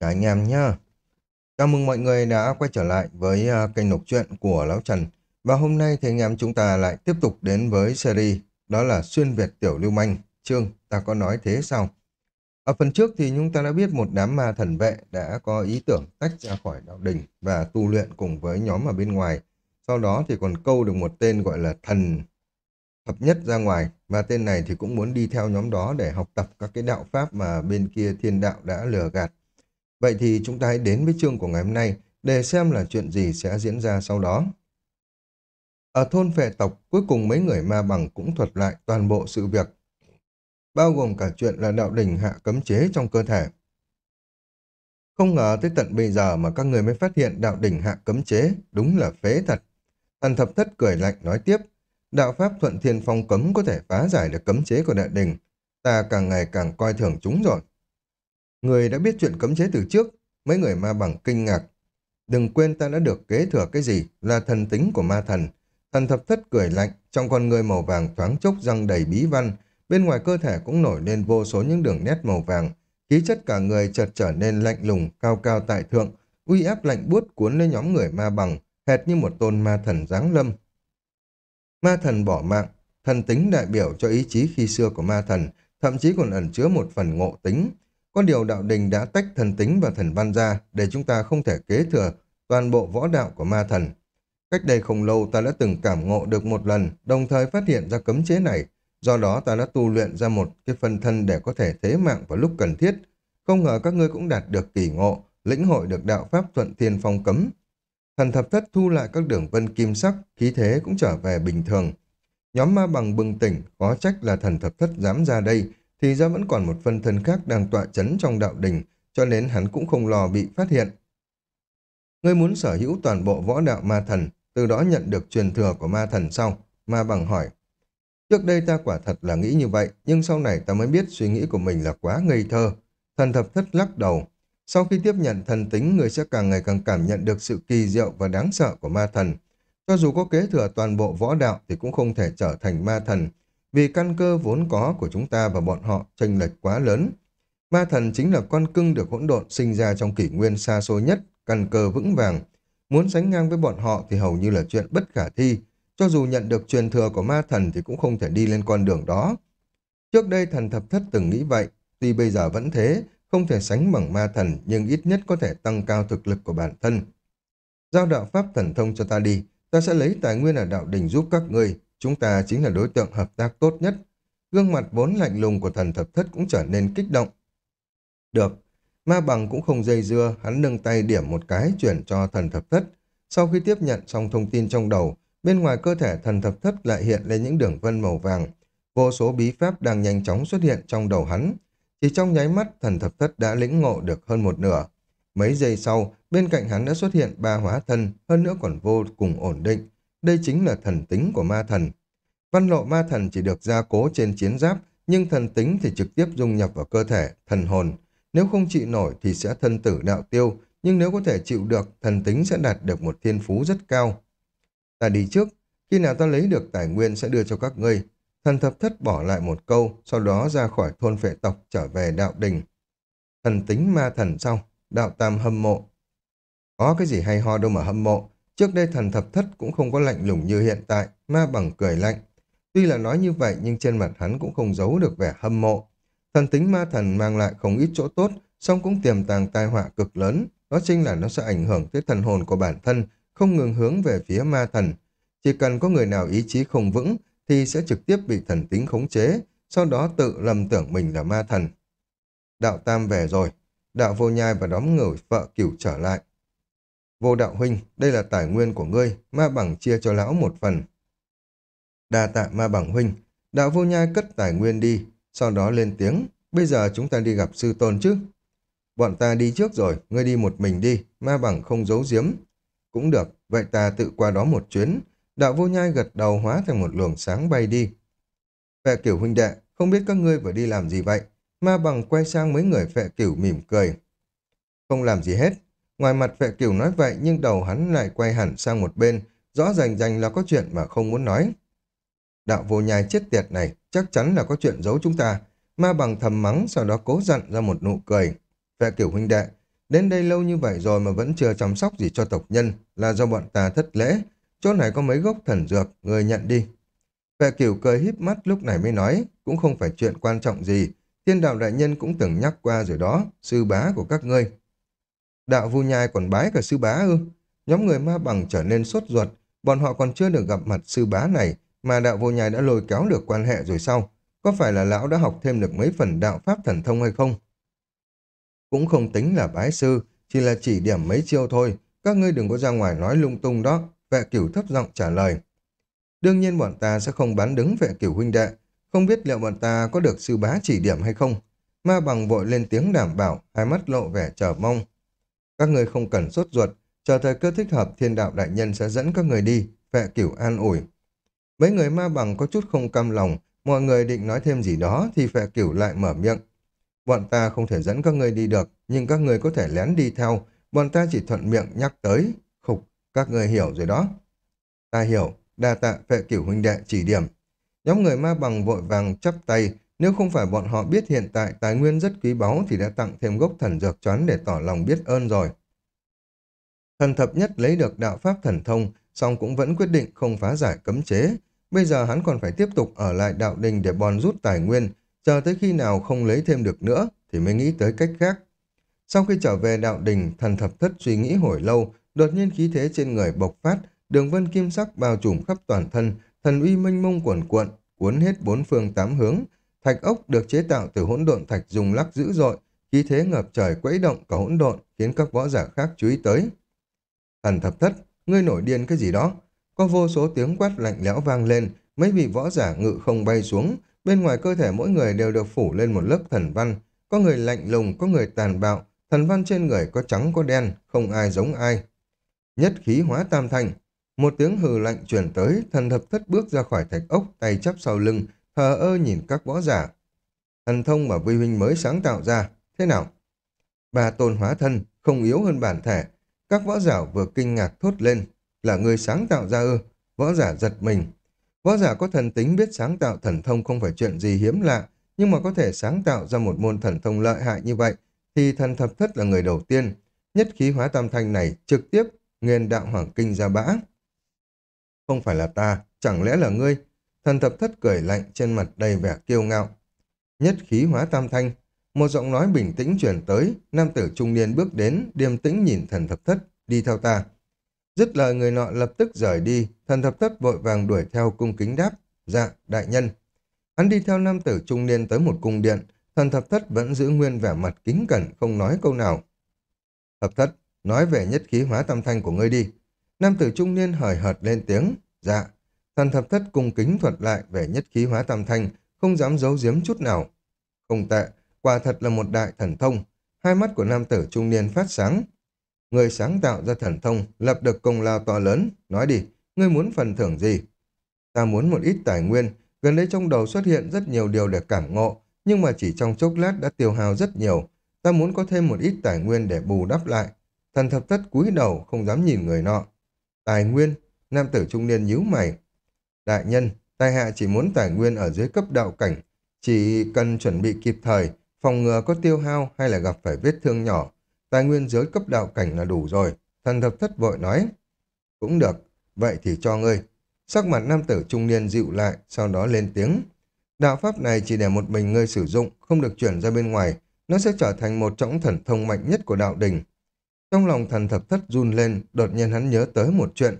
Cả anh em nhá. Chào mừng mọi người đã quay trở lại với à, kênh lục truyện của Lão Trần. Và hôm nay thì anh em chúng ta lại tiếp tục đến với series đó là Xuyên Việt Tiểu Lưu Manh. Chương, ta có nói thế sao? Ở phần trước thì chúng ta đã biết một đám ma thần vệ đã có ý tưởng tách ra khỏi đạo đình và tu luyện cùng với nhóm ở bên ngoài. Sau đó thì còn câu được một tên gọi là thần thập nhất ra ngoài và tên này thì cũng muốn đi theo nhóm đó để học tập các cái đạo pháp mà bên kia thiên đạo đã lừa gạt. Vậy thì chúng ta hãy đến với chương của ngày hôm nay để xem là chuyện gì sẽ diễn ra sau đó. Ở thôn phệ tộc, cuối cùng mấy người ma bằng cũng thuật lại toàn bộ sự việc. Bao gồm cả chuyện là đạo đình hạ cấm chế trong cơ thể. Không ngờ tới tận bây giờ mà các người mới phát hiện đạo đỉnh hạ cấm chế, đúng là phế thật. Thần thập thất cười lạnh nói tiếp, đạo pháp thuận thiên phong cấm có thể phá giải được cấm chế của đại đình. Ta càng ngày càng coi thường chúng rồi. Người đã biết chuyện cấm chế từ trước, mấy người ma bằng kinh ngạc. Đừng quên ta đã được kế thừa cái gì là thần tính của ma thần. Thần thập thất cười lạnh, trong con người màu vàng thoáng chốc răng đầy bí văn, bên ngoài cơ thể cũng nổi lên vô số những đường nét màu vàng. Khí chất cả người chợt trở nên lạnh lùng, cao cao tại thượng, uy áp lạnh buốt cuốn lên nhóm người ma bằng, hệt như một tôn ma thần giáng lâm. Ma thần bỏ mạng, thần tính đại biểu cho ý chí khi xưa của ma thần, thậm chí còn ẩn chứa một phần ngộ tính. Có điều đạo đình đã tách thần tính và thần văn ra để chúng ta không thể kế thừa toàn bộ võ đạo của ma thần. Cách đây không lâu ta đã từng cảm ngộ được một lần, đồng thời phát hiện ra cấm chế này. Do đó ta đã tu luyện ra một cái phân thân để có thể thế mạng vào lúc cần thiết. Không ngờ các ngươi cũng đạt được kỳ ngộ, lĩnh hội được đạo pháp thuận thiên phong cấm. Thần thập thất thu lại các đường vân kim sắc, khí thế cũng trở về bình thường. Nhóm ma bằng bừng tỉnh, có trách là thần thập thất dám ra đây, thì ra vẫn còn một phân thân khác đang tọa chấn trong đạo đình, cho nên hắn cũng không lo bị phát hiện. Ngươi muốn sở hữu toàn bộ võ đạo ma thần, từ đó nhận được truyền thừa của ma thần sau, ma bằng hỏi. Trước đây ta quả thật là nghĩ như vậy, nhưng sau này ta mới biết suy nghĩ của mình là quá ngây thơ. Thần thập thất lắc đầu. Sau khi tiếp nhận thần tính, người sẽ càng ngày càng cảm nhận được sự kỳ diệu và đáng sợ của ma thần. Cho dù có kế thừa toàn bộ võ đạo thì cũng không thể trở thành ma thần, vì căn cơ vốn có của chúng ta và bọn họ chênh lệch quá lớn. Ma thần chính là con cưng được hỗn độn sinh ra trong kỷ nguyên xa xôi nhất, căn cơ vững vàng. Muốn sánh ngang với bọn họ thì hầu như là chuyện bất khả thi. Cho dù nhận được truyền thừa của ma thần thì cũng không thể đi lên con đường đó. Trước đây thần thập thất từng nghĩ vậy, tuy bây giờ vẫn thế, không thể sánh bằng ma thần nhưng ít nhất có thể tăng cao thực lực của bản thân. Giao đạo pháp thần thông cho ta đi, ta sẽ lấy tài nguyên ở đạo đình giúp các ngươi, Chúng ta chính là đối tượng hợp tác tốt nhất. Gương mặt vốn lạnh lùng của thần thập thất cũng trở nên kích động. Được, ma bằng cũng không dây dưa, hắn nâng tay điểm một cái chuyển cho thần thập thất. Sau khi tiếp nhận xong thông tin trong đầu, bên ngoài cơ thể thần thập thất lại hiện lên những đường vân màu vàng. Vô số bí pháp đang nhanh chóng xuất hiện trong đầu hắn. Chỉ trong nháy mắt, thần thập thất đã lĩnh ngộ được hơn một nửa. Mấy giây sau, bên cạnh hắn đã xuất hiện ba hóa thân, hơn nữa còn vô cùng ổn định. Đây chính là thần tính của ma thần. Văn lộ ma thần chỉ được gia cố trên chiến giáp, nhưng thần tính thì trực tiếp dung nhập vào cơ thể, thần hồn. Nếu không chịu nổi thì sẽ thân tử đạo tiêu, nhưng nếu có thể chịu được, thần tính sẽ đạt được một thiên phú rất cao. Ta đi trước, khi nào ta lấy được tài nguyên sẽ đưa cho các ngươi. Thần thập thất bỏ lại một câu, sau đó ra khỏi thôn phệ tộc trở về đạo đình. Thần tính ma thần sau, đạo tam hâm mộ. Có cái gì hay ho đâu mà hâm mộ, Trước đây thần thập thất cũng không có lạnh lùng như hiện tại, ma bằng cười lạnh. Tuy là nói như vậy nhưng trên mặt hắn cũng không giấu được vẻ hâm mộ. Thần tính ma thần mang lại không ít chỗ tốt, song cũng tiềm tàng tai họa cực lớn. Đó chính là nó sẽ ảnh hưởng tới thần hồn của bản thân, không ngừng hướng về phía ma thần. Chỉ cần có người nào ý chí không vững thì sẽ trực tiếp bị thần tính khống chế, sau đó tự lầm tưởng mình là ma thần. Đạo Tam về rồi, đạo vô nhai và đóm ngửi vợ cửu trở lại. Vô đạo huynh, đây là tài nguyên của ngươi, ma bằng chia cho lão một phần. Đa tạ ma bằng huynh, đạo vô nhai cất tài nguyên đi, sau đó lên tiếng, bây giờ chúng ta đi gặp sư tôn chứ. Bọn ta đi trước rồi, ngươi đi một mình đi, ma bằng không giấu giếm. Cũng được, vậy ta tự qua đó một chuyến. Đạo vô nhai gật đầu hóa thành một luồng sáng bay đi. Phệ kiểu huynh đệ, không biết các ngươi vừa đi làm gì vậy? Ma bằng quay sang mấy người phệ kiểu mỉm cười. Không làm gì hết, Ngoài mặt vệ cửu nói vậy nhưng đầu hắn lại quay hẳn sang một bên, rõ rành rành là có chuyện mà không muốn nói. Đạo vô nhai chết tiệt này, chắc chắn là có chuyện giấu chúng ta. Ma bằng thầm mắng, sau đó cố dặn ra một nụ cười. Vệ cửu huynh đệ, Đến đây lâu như vậy rồi mà vẫn chưa chăm sóc gì cho tộc nhân, là do bọn ta thất lễ. Chỗ này có mấy gốc thần dược, người nhận đi. Vệ cửu cười híp mắt lúc này mới nói, cũng không phải chuyện quan trọng gì. Thiên đạo đại nhân cũng từng nhắc qua rồi đó, sư bá của các ngươi. Đạo vu nhai còn bái cả sư bá ư? Nhóm người ma bằng trở nên sốt ruột, bọn họ còn chưa được gặp mặt sư bá này, mà đạo vô nhai đã lôi kéo được quan hệ rồi sao? Có phải là lão đã học thêm được mấy phần đạo pháp thần thông hay không? Cũng không tính là bái sư, chỉ là chỉ điểm mấy chiêu thôi. Các ngươi đừng có ra ngoài nói lung tung đó. Vệ cửu thấp giọng trả lời. Đương nhiên bọn ta sẽ không bán đứng vệ cửu huynh đệ. Không biết liệu bọn ta có được sư bá chỉ điểm hay không? Ma bằng vội lên tiếng đảm bảo, hai mắt lộ vẻ chờ mong. Các người không cần sốt ruột, chờ thời cơ thích hợp thiên đạo đại nhân sẽ dẫn các người đi, vệ cửu an ủi. Mấy người ma bằng có chút không cam lòng, mọi người định nói thêm gì đó thì vệ cửu lại mở miệng. Bọn ta không thể dẫn các người đi được, nhưng các người có thể lén đi theo, bọn ta chỉ thuận miệng nhắc tới. Khục, các người hiểu rồi đó. Ta hiểu, đa tạ vệ cửu huynh đệ chỉ điểm. Nhóm người ma bằng vội vàng chắp tay, nếu không phải bọn họ biết hiện tại tài nguyên rất quý báu thì đã tặng thêm gốc thần dược choán để tỏ lòng biết ơn rồi. Thần thập nhất lấy được đạo pháp thần thông, song cũng vẫn quyết định không phá giải cấm chế. Bây giờ hắn còn phải tiếp tục ở lại đạo đình để bòn rút tài nguyên, chờ tới khi nào không lấy thêm được nữa thì mới nghĩ tới cách khác. Sau khi trở về đạo đình, thần thập thất suy nghĩ hồi lâu, đột nhiên khí thế trên người bộc phát, đường vân kim sắc bao trùm khắp toàn thân, thần uy mênh mông cuồn cuộn, cuốn hết bốn phương tám hướng. Thạch ốc được chế tạo từ hỗn độn thạch dùng lắc dữ dội, khí thế ngập trời quẫy động cả hỗn độn, khiến các võ giả khác chú ý tới. Thần thập thất, ngươi nổi điên cái gì đó? Có vô số tiếng quát lạnh lẽo vang lên, mấy vị võ giả ngự không bay xuống, bên ngoài cơ thể mỗi người đều được phủ lên một lớp thần văn, có người lạnh lùng, có người tàn bạo, thần văn trên người có trắng có đen, không ai giống ai. Nhất khí hóa tam thành, một tiếng hừ lạnh truyền tới, thần thập thất bước ra khỏi thạch ốc, tay chắp sau lưng, thờ ơ nhìn các võ giả. Thần thông mà Vi huynh mới sáng tạo ra, thế nào? Bà tôn hóa thân, không yếu hơn bản thể. Các võ giả vừa kinh ngạc thốt lên, là người sáng tạo ra ư, võ giả giật mình. Võ giả có thần tính biết sáng tạo thần thông không phải chuyện gì hiếm lạ, nhưng mà có thể sáng tạo ra một môn thần thông lợi hại như vậy, thì thần thập thất là người đầu tiên. Nhất khí hóa tam thanh này trực tiếp nguyên đạo hoàng kinh ra bã. Không phải là ta, chẳng lẽ là ngươi? Thần thập thất cười lạnh trên mặt đầy vẻ kiêu ngạo. Nhất khí hóa tam thanh, một giọng nói bình tĩnh truyền tới, nam tử trung niên bước đến, điềm tĩnh nhìn thần thập thất, đi theo ta. Dứt lời người nọ lập tức rời đi, thần thập thất vội vàng đuổi theo cung kính đáp. Dạ, đại nhân. Hắn đi theo nam tử trung niên tới một cung điện, thần thập thất vẫn giữ nguyên vẻ mặt kính cẩn, không nói câu nào. Thập thất, nói về nhất khí hóa tam thanh của ngươi đi. Nam tử trung niên hời hợt lên tiếng. Dạ, thần thập thất cung kính thuật lại về nhất khí hóa tam thanh, không dám giấu giếm chút nào. Không tệ, quả thật là một đại thần thông. Hai mắt của nam tử trung niên phát sáng, Người sáng tạo ra thần thông, lập được công lao to lớn. Nói đi, ngươi muốn phần thưởng gì? Ta muốn một ít tài nguyên. Gần đây trong đầu xuất hiện rất nhiều điều để cảm ngộ, nhưng mà chỉ trong chốc lát đã tiêu hao rất nhiều. Ta muốn có thêm một ít tài nguyên để bù đắp lại. Thần thập thất cúi đầu, không dám nhìn người nọ. Tài nguyên? Nam tử trung niên nhíu mày. Đại nhân, tài hạ chỉ muốn tài nguyên ở dưới cấp đạo cảnh. Chỉ cần chuẩn bị kịp thời, phòng ngừa có tiêu hao hay là gặp phải vết thương nhỏ Tài nguyên dưới cấp đạo cảnh là đủ rồi. Thần thập thất vội nói. Cũng được, vậy thì cho ngươi. Sắc mặt nam tử trung niên dịu lại, sau đó lên tiếng. Đạo pháp này chỉ để một mình ngươi sử dụng, không được chuyển ra bên ngoài. Nó sẽ trở thành một trong thần thông mạnh nhất của đạo đình. Trong lòng thần thập thất run lên, đột nhiên hắn nhớ tới một chuyện.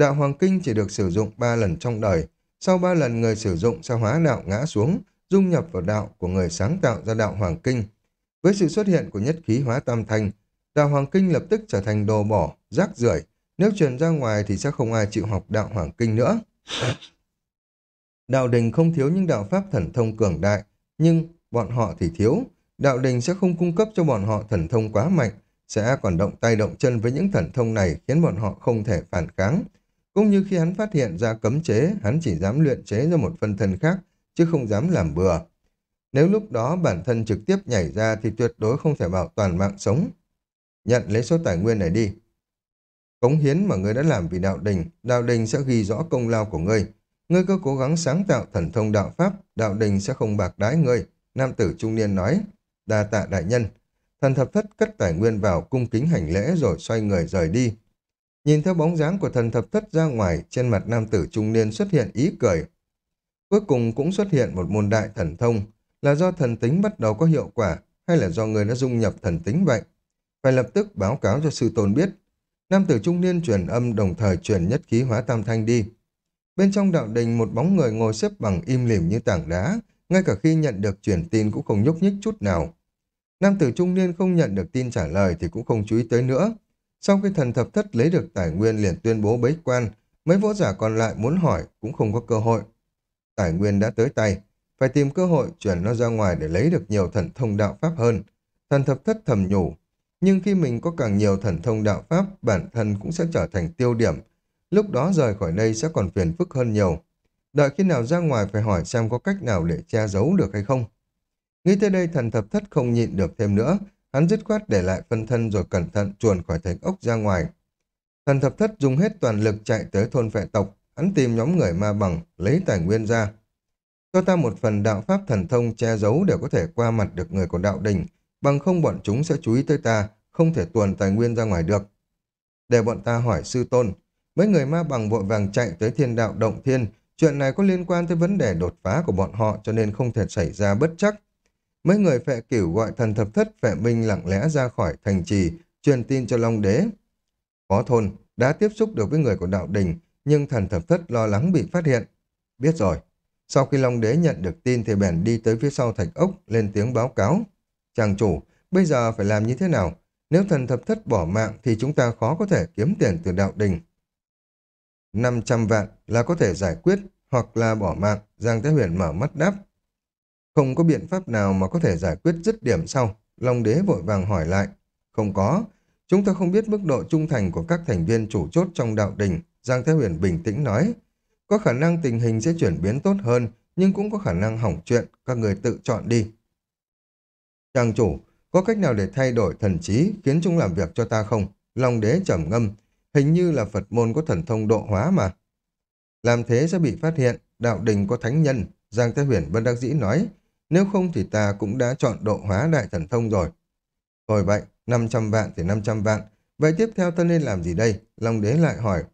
Đạo Hoàng Kinh chỉ được sử dụng ba lần trong đời. Sau ba lần người sử dụng sẽ hóa đạo ngã xuống, dung nhập vào đạo của người sáng tạo ra đạo Hoàng Kinh. Với sự xuất hiện của nhất khí hóa tam thanh, đạo Hoàng Kinh lập tức trở thành đồ bỏ, rác rưởi. Nếu truyền ra ngoài thì sẽ không ai chịu học đạo Hoàng Kinh nữa. Đạo đình không thiếu những đạo pháp thần thông cường đại, nhưng bọn họ thì thiếu. Đạo đình sẽ không cung cấp cho bọn họ thần thông quá mạnh, sẽ còn động tay động chân với những thần thông này khiến bọn họ không thể phản kháng. Cũng như khi hắn phát hiện ra cấm chế, hắn chỉ dám luyện chế ra một phân thân khác, chứ không dám làm bừa. Nếu lúc đó bản thân trực tiếp nhảy ra thì tuyệt đối không thể bảo toàn mạng sống. Nhận lấy số tài nguyên này đi. Cống hiến mà ngươi đã làm vì đạo đình, đạo đình sẽ ghi rõ công lao của ngươi. Ngươi cứ cố gắng sáng tạo thần thông đạo pháp, đạo đình sẽ không bạc đái ngươi. Nam tử trung niên nói, đa tạ đại nhân. thần thập thất cất tài nguyên vào cung kính hành lễ rồi xoay người rời đi. Nhìn theo bóng dáng của thần thập thất ra ngoài, trên mặt nam tử trung niên xuất hiện ý cười. Cuối cùng cũng xuất hiện một môn đại thần thông, là do thần tính bắt đầu có hiệu quả, hay là do người đã dung nhập thần tính vậy? Phải lập tức báo cáo cho sư tôn biết. Nam tử trung niên truyền âm đồng thời truyền nhất khí hóa tam thanh đi. Bên trong đạo đình một bóng người ngồi xếp bằng im lìm như tảng đá, ngay cả khi nhận được truyền tin cũng không nhúc nhích chút nào. Nam tử trung niên không nhận được tin trả lời thì cũng không chú ý tới nữa. Sau khi thần thập thất lấy được tài nguyên liền tuyên bố bế quan, mấy võ giả còn lại muốn hỏi cũng không có cơ hội. Tài nguyên đã tới tay, phải tìm cơ hội chuyển nó ra ngoài để lấy được nhiều thần thông đạo pháp hơn. Thần thập thất thầm nhủ, nhưng khi mình có càng nhiều thần thông đạo pháp, bản thân cũng sẽ trở thành tiêu điểm. Lúc đó rời khỏi đây sẽ còn phiền phức hơn nhiều. Đợi khi nào ra ngoài phải hỏi xem có cách nào để che giấu được hay không. Nghĩ tới đây thần thập thất không nhịn được thêm nữa, hắn dứt khoát để lại phân thân rồi cẩn thận chuồn khỏi thành ốc ra ngoài. Thần thập thất dùng hết toàn lực chạy tới thôn phệ tộc, hắn tìm nhóm người ma bằng, lấy tài nguyên ra. Cho ta một phần đạo pháp thần thông che giấu để có thể qua mặt được người của đạo đình, bằng không bọn chúng sẽ chú ý tới ta, không thể tuồn tài nguyên ra ngoài được. Để bọn ta hỏi sư tôn, mấy người ma bằng vội vàng chạy tới thiên đạo động thiên, chuyện này có liên quan tới vấn đề đột phá của bọn họ cho nên không thể xảy ra bất chắc. Mấy người phệ cửu gọi thần thập thất phệ minh lặng lẽ ra khỏi thành trì, truyền tin cho Long Đế. phó thôn, đã tiếp xúc được với người của đạo đình, nhưng thần thập thất lo lắng bị phát hiện. Biết rồi. Sau khi Long Đế nhận được tin thì bèn đi tới phía sau thạch ốc, lên tiếng báo cáo. Chàng chủ, bây giờ phải làm như thế nào? Nếu thần thập thất bỏ mạng thì chúng ta khó có thể kiếm tiền từ đạo đình. 500 vạn là có thể giải quyết, hoặc là bỏ mạng, Giang Thế Huyền mở mắt đáp. Không có biện pháp nào mà có thể giải quyết dứt điểm sau. Long đế vội vàng hỏi lại. Không có. Chúng ta không biết mức độ trung thành của các thành viên chủ chốt trong đạo đình. Giang Thế Huyền bình tĩnh nói. Có khả năng tình hình sẽ chuyển biến tốt hơn, nhưng cũng có khả năng hỏng chuyện. Các người tự chọn đi. Trang chủ, có cách nào để thay đổi thần trí khiến chúng làm việc cho ta không? Long đế trầm ngâm. Hình như là Phật môn có thần thông độ hóa mà. Làm thế sẽ bị phát hiện, đạo đình có thánh nhân. Giang Thế Huyền bất đắc dĩ nói, nếu không thì ta cũng đã chọn độ hóa đại thần thông rồi. Rồi vậy, 500 vạn thì 500 vạn. Vậy tiếp theo ta nên làm gì đây? Long đế lại hỏi.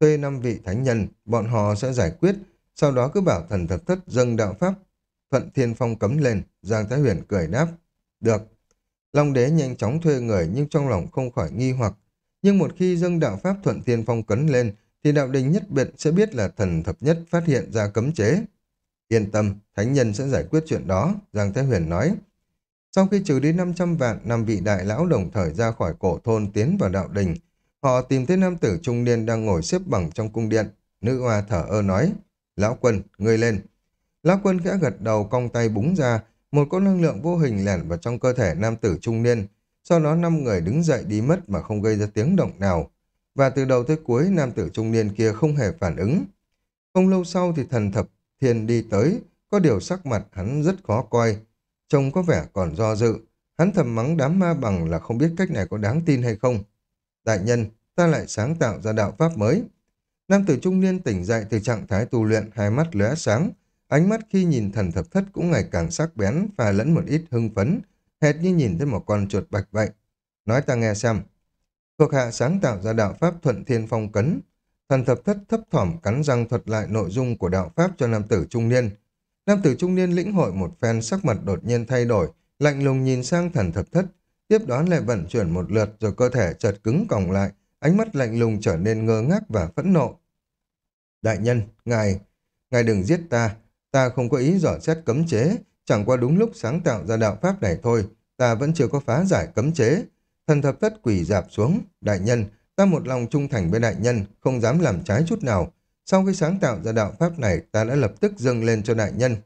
Thuê năm vị thánh nhân, bọn họ sẽ giải quyết. Sau đó cứ bảo thần thập thất dâng đạo pháp. Thuận thiên phong cấm lên. Giang Thái Huyền cười đáp. Được. Long đế nhanh chóng thuê người nhưng trong lòng không khỏi nghi hoặc. Nhưng một khi dâng đạo pháp thuận thiên phong cấn lên thì đạo đình nhất biệt sẽ biết là thần thập nhất phát hiện ra cấm chế. Yên tâm, thánh nhân sẽ giải quyết chuyện đó, Giang Thế Huyền nói. Sau khi trừ đi 500 vạn, năm vị đại lão đồng thời ra khỏi cổ thôn tiến vào đạo đình. Họ tìm thấy nam tử trung niên đang ngồi xếp bằng trong cung điện. Nữ hoa thở ơ nói, Lão quân, ngươi lên. Lão quân khẽ gật đầu cong tay búng ra, một cỗ năng lượng vô hình lẻn vào trong cơ thể nam tử trung niên. Sau đó năm người đứng dậy đi mất mà không gây ra tiếng động nào. Và từ đầu tới cuối, nam tử trung niên kia không hề phản ứng. Không lâu sau thì thần thập Thiên đi tới, có điều sắc mặt hắn rất khó coi. Trông có vẻ còn do dự. Hắn thầm mắng đám ma bằng là không biết cách này có đáng tin hay không. Đại nhân, ta lại sáng tạo ra đạo pháp mới. Nam tử trung niên tỉnh dậy từ trạng thái tu luyện, hai mắt lóe sáng. Ánh mắt khi nhìn thần thập thất cũng ngày càng sắc bén, và lẫn một ít hưng phấn, hệt như nhìn thấy một con chuột bạch vậy. Nói ta nghe xem. Thuộc hạ sáng tạo ra đạo pháp thuận thiên phong cấn, Thần thập thất thấp thỏm cắn răng thuật lại nội dung của đạo Pháp cho nam tử trung niên. Nam tử trung niên lĩnh hội một phen sắc mặt đột nhiên thay đổi, lạnh lùng nhìn sang thần thập thất, tiếp đoán lại vận chuyển một lượt rồi cơ thể chợt cứng còng lại, ánh mắt lạnh lùng trở nên ngơ ngác và phẫn nộ. Đại nhân, ngài, ngài đừng giết ta, ta không có ý dò xét cấm chế, chẳng qua đúng lúc sáng tạo ra đạo Pháp này thôi, ta vẫn chưa có phá giải cấm chế. Thần thập thất quỳ dạp xuống, đại nhân, Ta một lòng trung thành với đại nhân, không dám làm trái chút nào. Sau khi sáng tạo ra đạo pháp này, ta đã lập tức dâng lên cho đại nhân.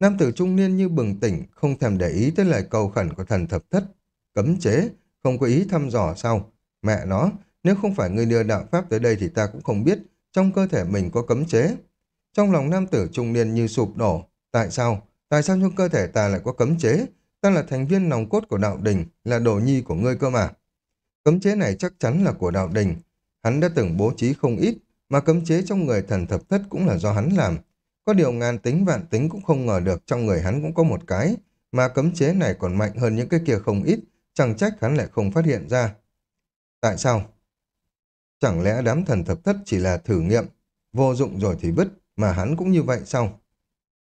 Nam tử trung niên như bừng tỉnh, không thèm để ý tới lời cầu khẩn của thần thập thất. Cấm chế, không có ý thăm dò sao? Mẹ nó, nếu không phải người đưa đạo pháp tới đây thì ta cũng không biết trong cơ thể mình có cấm chế. Trong lòng nam tử trung niên như sụp đổ. Tại sao? Tại sao trong cơ thể ta lại có cấm chế? Ta là thành viên nòng cốt của đạo đình, là đồ nhi của ngươi cơ mà. Cấm chế này chắc chắn là của đạo đình. Hắn đã từng bố trí không ít, mà cấm chế trong người thần thập thất cũng là do hắn làm. Có điều ngàn tính vạn tính cũng không ngờ được trong người hắn cũng có một cái, mà cấm chế này còn mạnh hơn những cái kia không ít, chẳng trách hắn lại không phát hiện ra. Tại sao? Chẳng lẽ đám thần thập thất chỉ là thử nghiệm, vô dụng rồi thì vứt, mà hắn cũng như vậy sao?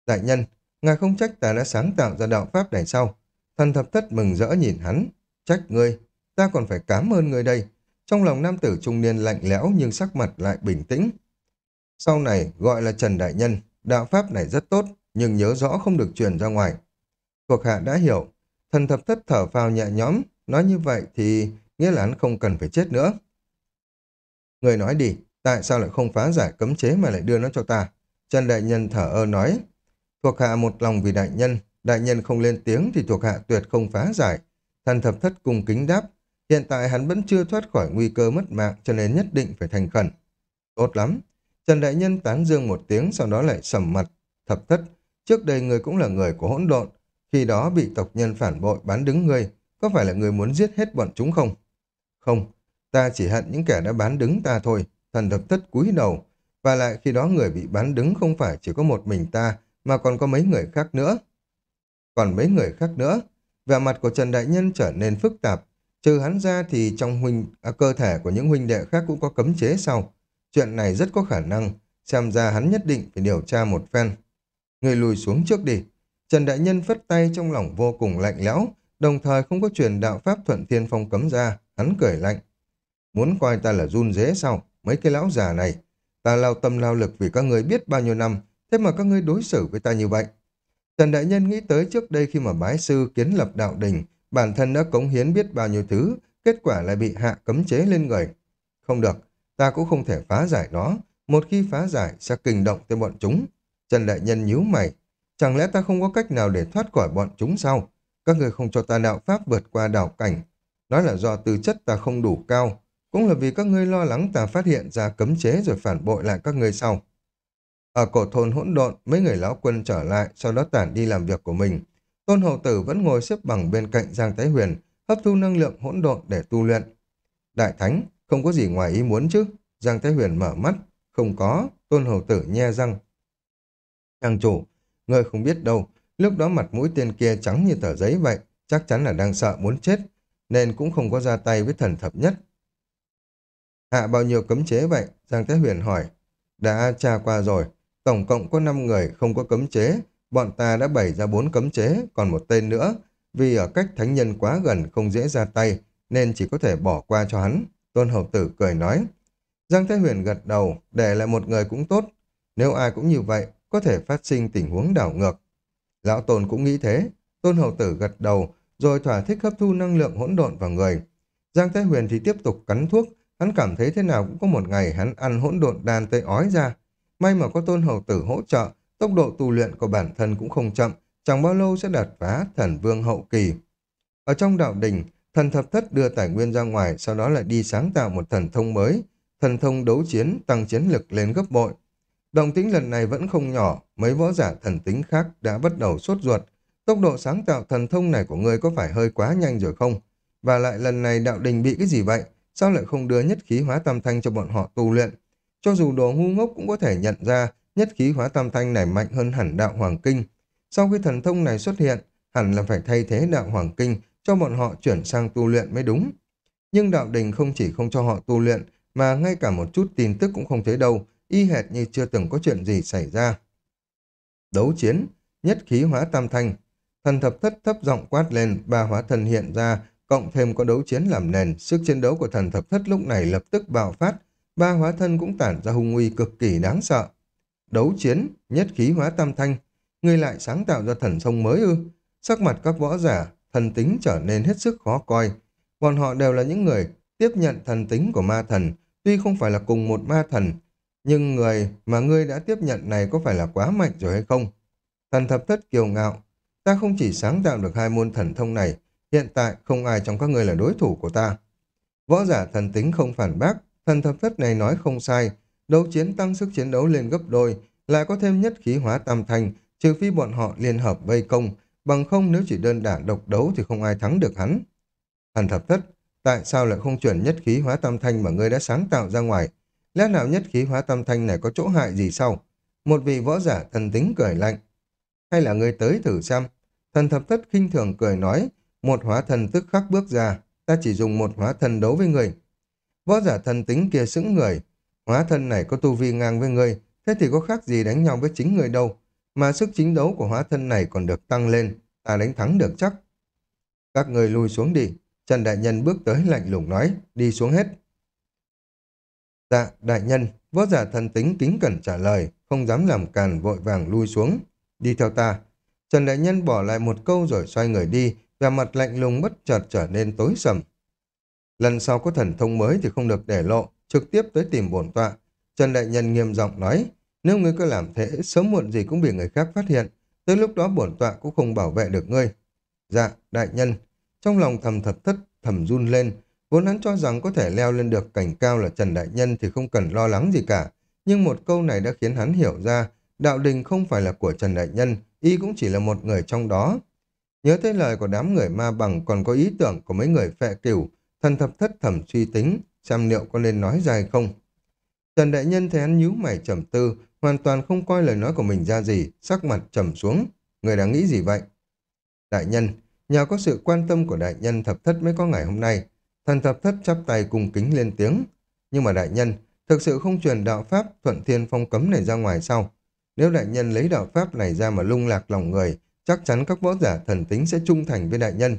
Đại nhân, ngài không trách ta đã sáng tạo ra đạo pháp này sao? Thần thập thất mừng rỡ nhìn hắn, trách ngươi, ta còn phải cảm ơn người đây. Trong lòng nam tử trung niên lạnh lẽo nhưng sắc mặt lại bình tĩnh. Sau này gọi là Trần Đại Nhân, đạo pháp này rất tốt, nhưng nhớ rõ không được truyền ra ngoài. Thuộc hạ đã hiểu, thần thập thất thở phào nhẹ nhõm, nói như vậy thì nghĩa là hắn không cần phải chết nữa. Người nói đi, tại sao lại không phá giải cấm chế mà lại đưa nó cho ta? Trần Đại Nhân thở ơ nói, thuộc hạ một lòng vì Đại Nhân, Đại Nhân không lên tiếng thì thuộc hạ tuyệt không phá giải. Thần thập thất cung kính đáp, hiện tại hắn vẫn chưa thoát khỏi nguy cơ mất mạng cho nên nhất định phải thành khẩn. Tốt lắm, Trần Đại Nhân tán dương một tiếng sau đó lại sầm mặt, thập thất. Trước đây người cũng là người của hỗn độn, khi đó bị tộc nhân phản bội bán đứng người, có phải là người muốn giết hết bọn chúng không? Không, ta chỉ hận những kẻ đã bán đứng ta thôi, thần thập thất cúi đầu. Và lại khi đó người bị bán đứng không phải chỉ có một mình ta, mà còn có mấy người khác nữa. Còn mấy người khác nữa, vẻ mặt của Trần Đại Nhân trở nên phức tạp. Trừ hắn ra thì trong huynh à, cơ thể của những huynh đệ khác cũng có cấm chế sau. Chuyện này rất có khả năng, xem ra hắn nhất định phải điều tra một phen. Người lùi xuống trước đi. Trần Đại Nhân phất tay trong lòng vô cùng lạnh lẽo, đồng thời không có truyền đạo pháp thuận thiên phong cấm ra, hắn cười lạnh. Muốn coi ta là run dế sao? Mấy cái lão già này. Ta lao tâm lao lực vì các ngươi biết bao nhiêu năm, thế mà các ngươi đối xử với ta như vậy. Trần Đại Nhân nghĩ tới trước đây khi mà bái sư kiến lập đạo đình, bản thân đã cống hiến biết bao nhiêu thứ, kết quả lại bị hạ cấm chế lên người. Không được, ta cũng không thể phá giải nó. Một khi phá giải sẽ kinh động tới bọn chúng. Trần Đại Nhân nhíu mày. Chẳng lẽ ta không có cách nào để thoát khỏi bọn chúng sao? Các người không cho ta đạo pháp vượt qua đảo cảnh. Nói là do tư chất ta không đủ cao. Cũng là vì các ngươi lo lắng ta phát hiện ra cấm chế rồi phản bội lại các ngươi sau. Ở cổ thôn hỗn độn, mấy người lão quân trở lại, sau đó tản đi làm việc của mình. Tôn hậu tử vẫn ngồi xếp bằng bên cạnh Giang Thái Huyền, hấp thu năng lượng hỗn độn để tu luyện. Đại Thánh, không có gì ngoài ý muốn chứ. Giang Thái Huyền mở mắt. Không có. Tôn hậu Tử nhe răng. Trang chủ, người không biết đâu. Lúc đó mặt mũi tên kia trắng như tờ giấy vậy. Chắc chắn là đang sợ muốn chết. Nên cũng không có ra tay với thần thập nhất. Hạ bao nhiêu cấm chế vậy? Giang Thái Huyền hỏi. Đã tra qua rồi. Tổng cộng có 5 người không có cấm chế. Bọn ta đã bày ra bốn cấm chế, còn một tên nữa. Vì ở cách thánh nhân quá gần không dễ ra tay, nên chỉ có thể bỏ qua cho hắn. Tôn Hầu Tử cười nói. Giang Thái Huyền gật đầu, để lại một người cũng tốt. Nếu ai cũng như vậy, có thể phát sinh tình huống đảo ngược. Lão Tôn cũng nghĩ thế. Tôn Hầu Tử gật đầu, rồi thỏa thích hấp thu năng lượng hỗn độn vào người. Giang Thái Huyền thì tiếp tục cắn thuốc, hắn cảm thấy thế nào cũng có một ngày hắn ăn hỗn độn đan tới ói ra. May mà có Tôn Hầu Tử hỗ trợ, tốc độ tu luyện của bản thân cũng không chậm, chẳng bao lâu sẽ đạt phá thần vương hậu kỳ. Ở trong đạo đình, Thần thập thất đưa tài nguyên ra ngoài, sau đó lại đi sáng tạo một thần thông mới. Thần thông đấu chiến, tăng chiến lực lên gấp bội. Động tính lần này vẫn không nhỏ, mấy võ giả thần tính khác đã bắt đầu sốt ruột. Tốc độ sáng tạo thần thông này của ngươi có phải hơi quá nhanh rồi không? Và lại lần này đạo đình bị cái gì vậy? Sao lại không đưa nhất khí hóa tam thanh cho bọn họ tu luyện? Cho dù đồ ngu ngốc cũng có thể nhận ra nhất khí hóa tam thanh này mạnh hơn hẳn đạo hoàng kinh. Sau khi thần thông này xuất hiện, hẳn là phải thay thế đạo hoàng kinh cho bọn họ chuyển sang tu luyện mới đúng. Nhưng đạo đình không chỉ không cho họ tu luyện, mà ngay cả một chút tin tức cũng không thấy đâu, y hệt như chưa từng có chuyện gì xảy ra. Đấu chiến, nhất khí hóa tam thanh, thần thập thất thấp giọng quát lên, ba hóa thần hiện ra, cộng thêm có đấu chiến làm nền, sức chiến đấu của thần thập thất lúc này lập tức bạo phát, ba hóa thân cũng tản ra hung uy cực kỳ đáng sợ. Đấu chiến, nhất khí hóa tam thanh, ngươi lại sáng tạo ra thần sông mới ư? Sắc mặt các võ giả thần tính trở nên hết sức khó coi. Bọn họ đều là những người tiếp nhận thần tính của ma thần, tuy không phải là cùng một ma thần, nhưng người mà ngươi đã tiếp nhận này có phải là quá mạnh rồi hay không? Thần thập thất kiêu ngạo, ta không chỉ sáng tạo được hai môn thần thông này, hiện tại không ai trong các ngươi là đối thủ của ta. Võ giả thần tính không phản bác, thần thập thất này nói không sai, đấu chiến tăng sức chiến đấu lên gấp đôi, lại có thêm nhất khí hóa tam thành, trừ phi bọn họ liên hợp vây công, Bằng không nếu chỉ đơn đả độc đấu thì không ai thắng được hắn. Hàn thập thất, tại sao lại không chuyển nhất khí hóa tam thanh mà ngươi đã sáng tạo ra ngoài? Lẽ nào nhất khí hóa tam thanh này có chỗ hại gì sao? Một vị võ giả thần tính cười lạnh. Hay là ngươi tới thử xem? Thần thập thất khinh thường cười nói, Một hóa thần tức khắc bước ra, ta chỉ dùng một hóa thần đấu với người. Võ giả thần tính kia sững người, hóa thân này có tu vi ngang với ngươi, thế thì có khác gì đánh nhau với chính người đâu, mà sức chính đấu của hóa thân này còn được tăng lên, ta đánh thắng được chắc. Các người lui xuống đi, Trần Đại Nhân bước tới lạnh lùng nói, đi xuống hết. Dạ, Đại Nhân, võ giả thần tính kính cẩn trả lời, không dám làm càn vội vàng lui xuống. Đi theo ta. Trần Đại Nhân bỏ lại một câu rồi xoay người đi, và mặt lạnh lùng bất chợt trở nên tối sầm. Lần sau có thần thông mới thì không được để lộ, trực tiếp tới tìm bổn tọa. Trần Đại Nhân nghiêm giọng nói, nếu ngươi cứ làm thế, sớm muộn gì cũng bị người khác phát hiện, tới lúc đó bổn tọa cũng không bảo vệ được ngươi. Dạ, Đại Nhân, trong lòng thầm thật thất, thầm run lên, vốn hắn cho rằng có thể leo lên được cảnh cao là Trần Đại Nhân thì không cần lo lắng gì cả, nhưng một câu này đã khiến hắn hiểu ra, đạo đình không phải là của Trần Đại Nhân, y cũng chỉ là một người trong đó. Nhớ tới lời của đám người ma bằng còn có ý tưởng của mấy người phệ cửu, thần thập thất thẩm suy tính, xem liệu có nên nói ra hay không. Trần Đại Nhân thấy hắn nhíu mày trầm tư, hoàn toàn không coi lời nói của mình ra gì, sắc mặt trầm xuống. Người đang nghĩ gì vậy? Đại Nhân, nhờ có sự quan tâm của Đại Nhân thập thất mới có ngày hôm nay. Thần thập thất chắp tay cung kính lên tiếng. Nhưng mà Đại Nhân, thực sự không truyền đạo Pháp thuận thiên phong cấm này ra ngoài sau. Nếu Đại Nhân lấy đạo Pháp này ra mà lung lạc lòng người, chắc chắn các võ giả thần tính sẽ trung thành với Đại Nhân.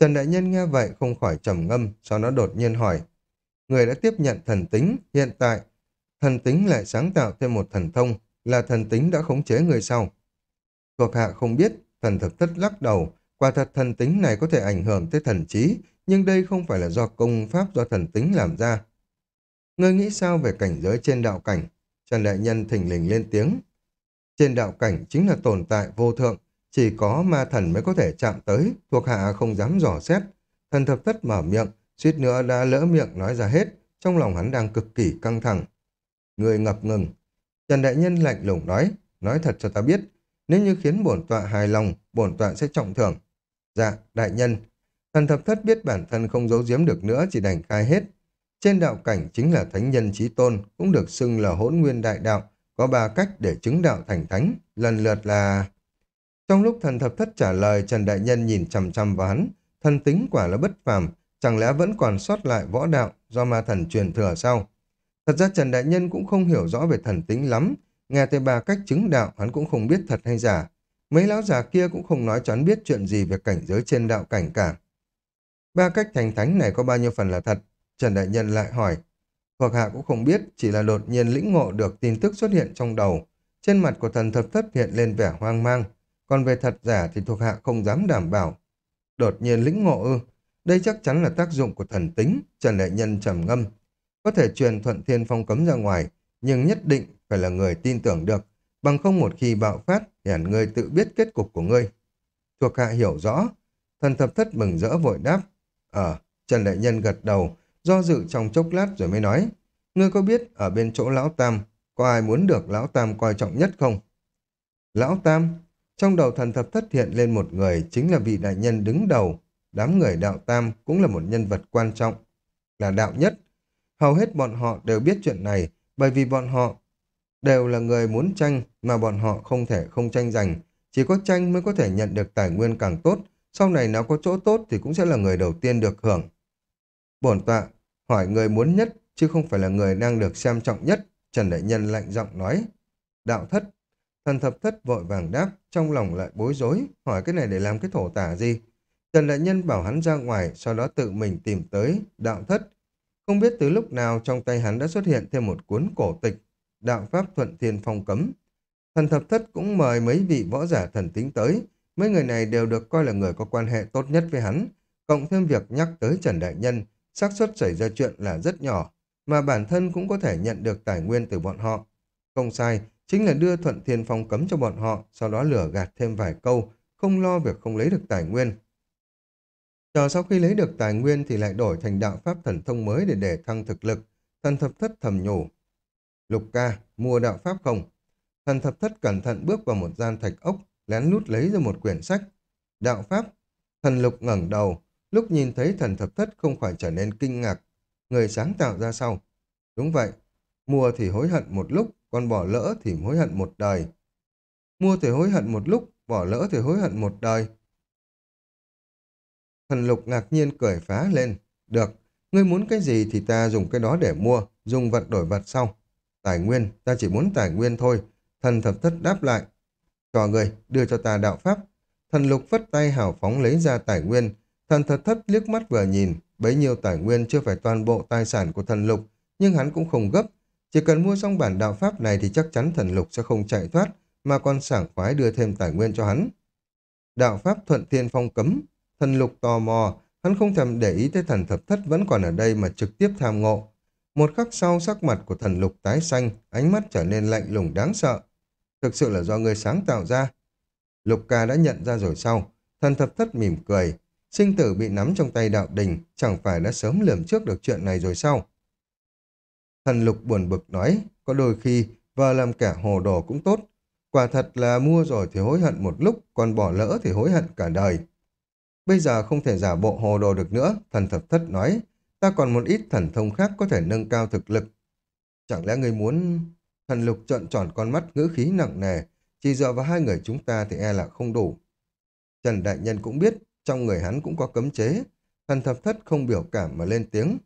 Trần Đại Nhân nghe vậy không khỏi trầm ngâm, sau đó đột nhiên hỏi. Người đã tiếp nhận thần tính, hiện tại thần tính lại sáng tạo thêm một thần thông, là thần tính đã khống chế người sau. Thuộc hạ không biết, thần thập thất lắc đầu, quả thật thần tính này có thể ảnh hưởng tới thần trí, nhưng đây không phải là do công pháp do thần tính làm ra. Ngươi nghĩ sao về cảnh giới trên đạo cảnh? Trần Đại Nhân thình lình lên tiếng. Trên đạo cảnh chính là tồn tại vô thượng, chỉ có ma thần mới có thể chạm tới, thuộc hạ không dám dò xét. Thần thập thất mở miệng, suýt nữa đã lỡ miệng nói ra hết, trong lòng hắn đang cực kỳ căng thẳng. Người ngập ngừng. Trần Đại Nhân lạnh lùng nói, nói thật cho ta biết, nếu như khiến bổn tọa hài lòng, bổn tọa sẽ trọng thưởng. Dạ, Đại Nhân. Thần thập thất biết bản thân không giấu giếm được nữa, chỉ đành khai hết. Trên đạo cảnh chính là thánh nhân trí tôn, cũng được xưng là hỗn nguyên đại đạo, có ba cách để chứng đạo thành thánh, lần lượt là... Trong lúc thần thập thất trả lời, Trần Đại Nhân nhìn chằm chằm vào hắn, thần tính quả là bất phàm, chẳng lẽ vẫn còn sót lại võ đạo do ma thần truyền thừa sau? Thật ra Trần Đại Nhân cũng không hiểu rõ về thần tính lắm, nghe tới bà cách chứng đạo hắn cũng không biết thật hay giả. Mấy lão già kia cũng không nói cho hắn biết chuyện gì về cảnh giới trên đạo cảnh cả. Ba cách thành thánh này có bao nhiêu phần là thật? Trần Đại Nhân lại hỏi. Thuộc hạ cũng không biết, chỉ là đột nhiên lĩnh ngộ được tin tức xuất hiện trong đầu. Trên mặt của thần thập thất hiện lên vẻ hoang mang, còn về thật giả thì thuộc hạ không dám đảm bảo. Đột nhiên lĩnh ngộ ư, đây chắc chắn là tác dụng của thần tính, Trần Đại Nhân trầm ngâm. Có thể truyền thuận thiên phong cấm ra ngoài, nhưng nhất định phải là người tin tưởng được, bằng không một khi bạo phát thì hẳn ngươi tự biết kết cục của ngươi. Thuộc hạ hiểu rõ, thần thập thất mừng rỡ vội đáp. Ờ, Trần Đại Nhân gật đầu, do dự trong chốc lát rồi mới nói. Ngươi có biết ở bên chỗ Lão Tam, có ai muốn được Lão Tam coi trọng nhất không? Lão Tam, trong đầu thần thập thất hiện lên một người chính là vị đại nhân đứng đầu. Đám người đạo Tam cũng là một nhân vật quan trọng, là đạo nhất. Hầu hết bọn họ đều biết chuyện này bởi vì bọn họ đều là người muốn tranh mà bọn họ không thể không tranh giành. Chỉ có tranh mới có thể nhận được tài nguyên càng tốt, sau này nó có chỗ tốt thì cũng sẽ là người đầu tiên được hưởng. Bổn tọa, hỏi người muốn nhất, chứ không phải là người đang được xem trọng nhất, Trần Đại Nhân lạnh giọng nói. Đạo thất, thần thập thất vội vàng đáp, trong lòng lại bối rối, hỏi cái này để làm cái thổ tả gì. Trần Đại Nhân bảo hắn ra ngoài, sau đó tự mình tìm tới đạo thất. Không biết từ lúc nào trong tay hắn đã xuất hiện thêm một cuốn cổ tịch, đạo pháp thuận thiên phong cấm. Thần thập thất cũng mời mấy vị võ giả thần tính tới, mấy người này đều được coi là người có quan hệ tốt nhất với hắn, cộng thêm việc nhắc tới Trần Đại Nhân, xác suất xảy ra chuyện là rất nhỏ, mà bản thân cũng có thể nhận được tài nguyên từ bọn họ. Không sai, chính là đưa thuận thiên phong cấm cho bọn họ, sau đó lừa gạt thêm vài câu, không lo việc không lấy được tài nguyên. Chờ sau khi lấy được tài nguyên thì lại đổi thành đạo pháp thần thông mới để để thăng thực lực, thần thập thất thầm nhủ. Lục ca, mua đạo pháp không? Thần thập thất cẩn thận bước vào một gian thạch ốc, lén lút lấy ra một quyển sách. Đạo pháp, thần lục ngẩng đầu, lúc nhìn thấy thần thập thất không khỏi trở nên kinh ngạc. Người sáng tạo ra sau. Đúng vậy, mua thì hối hận một lúc, còn bỏ lỡ thì hối hận một đời. Mua thì hối hận một lúc, bỏ lỡ thì hối hận một đời. Thần lục ngạc nhiên cười phá lên. Được, ngươi muốn cái gì thì ta dùng cái đó để mua, dùng vật đổi vật sau. Tài nguyên, ta chỉ muốn tài nguyên thôi. Thần thập thất đáp lại. Cho ngươi, đưa cho ta đạo pháp. Thần lục vất tay hào phóng lấy ra tài nguyên. Thần thập thất liếc mắt vừa nhìn, bấy nhiêu tài nguyên chưa phải toàn bộ tài sản của thần lục, nhưng hắn cũng không gấp. Chỉ cần mua xong bản đạo pháp này thì chắc chắn thần lục sẽ không chạy thoát, mà còn sảng khoái đưa thêm tài nguyên cho hắn. Đạo pháp thuận thiên phong cấm, thần lục tò mò, hắn không thèm để ý tới thần thập thất vẫn còn ở đây mà trực tiếp tham ngộ. Một khắc sau sắc mặt của thần lục tái xanh, ánh mắt trở nên lạnh lùng đáng sợ. Thực sự là do người sáng tạo ra. Lục ca đã nhận ra rồi sau, thần thập thất mỉm cười, sinh tử bị nắm trong tay đạo đình, chẳng phải đã sớm lường trước được chuyện này rồi sao? Thần lục buồn bực nói, có đôi khi vợ làm kẻ hồ đồ cũng tốt, Quả thật là mua rồi thì hối hận một lúc, còn bỏ lỡ thì hối hận cả đời. Bây giờ không thể giả bộ hồ đồ được nữa, thần thập thất nói. Ta còn một ít thần thông khác có thể nâng cao thực lực. Chẳng lẽ người muốn... Thần lục trợn tròn con mắt ngữ khí nặng nề, chỉ dựa vào hai người chúng ta thì e là không đủ. Trần Đại Nhân cũng biết, trong người hắn cũng có cấm chế. Thần thập thất không biểu cảm mà lên tiếng.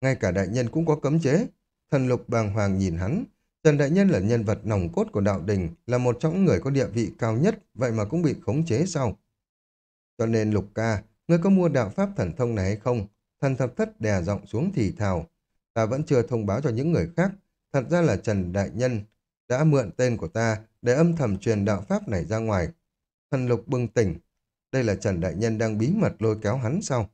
Ngay cả đại nhân cũng có cấm chế. Thần lục bàng hoàng nhìn hắn, Trần Đại Nhân là nhân vật nòng cốt của đạo đình, là một trong những người có địa vị cao nhất, vậy mà cũng bị khống chế sao? Cho nên Lục ca, ngươi có mua đạo pháp thần thông này hay không? Thần thập thất đè giọng xuống thì thào. Ta vẫn chưa thông báo cho những người khác. Thật ra là Trần Đại Nhân đã mượn tên của ta để âm thầm truyền đạo pháp này ra ngoài. Thần Lục bừng tỉnh. Đây là Trần Đại Nhân đang bí mật lôi kéo hắn sau